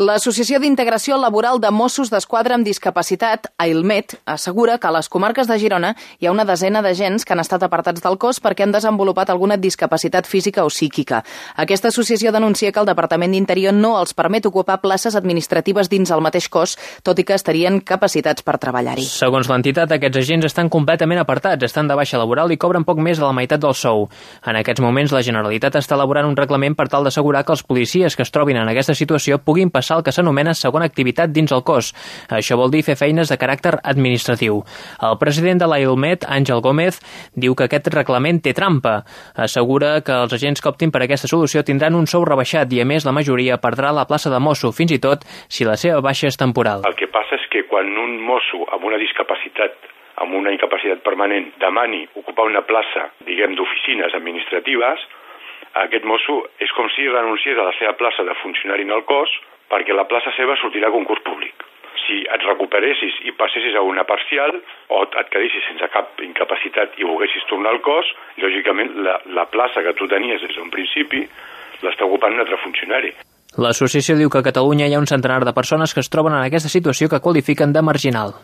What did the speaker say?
L'Associació d'Integració Laboral de Mossos d'Esquadra amb Discapacitat, AILMET, assegura que a les comarques de Girona hi ha una desena d'agents que han estat apartats del cos perquè han desenvolupat alguna discapacitat física o psíquica. Aquesta associació denuncia que el Departament d'Interior no els permet ocupar places administratives dins el mateix cos, tot i que estarien capacitats per treballar-hi. Segons l'entitat, aquests agents estan completament apartats, estan de baixa laboral i cobren poc més de la meitat del sou. En aquests moments, la Generalitat està elaborant un reglament per tal d'assegurar que els policies que es trobin en aquesta situació puguin passar passar el que s'anomena segona activitat dins el cos. Això vol dir fer feines de caràcter administratiu. El president de l'AILMET, Àngel Gómez, diu que aquest reglament té trampa. Assegura que els agents que optin per aquesta solució tindran un sou rebaixat i, a més, la majoria perdrà la plaça de mosso, fins i tot si la seva baixa és temporal. El que passa és que quan un mosso amb una discapacitat amb una incapacitat permanent demani ocupar una plaça, diguem, d'oficines administratives, aquest mosso és com si renunciés a la seva plaça de funcionari en el cos perquè la plaça seva sortirà a concurs públic. Si et recuperessis i passessis a una parcial o et quedessis sense cap incapacitat i volguessis tornar al cos, lògicament la, la plaça que tu tenies des d'un principi l'està ocupant un altre funcionari. L'associació diu que a Catalunya hi ha un centenar de persones que es troben en aquesta situació que qualifiquen de marginal.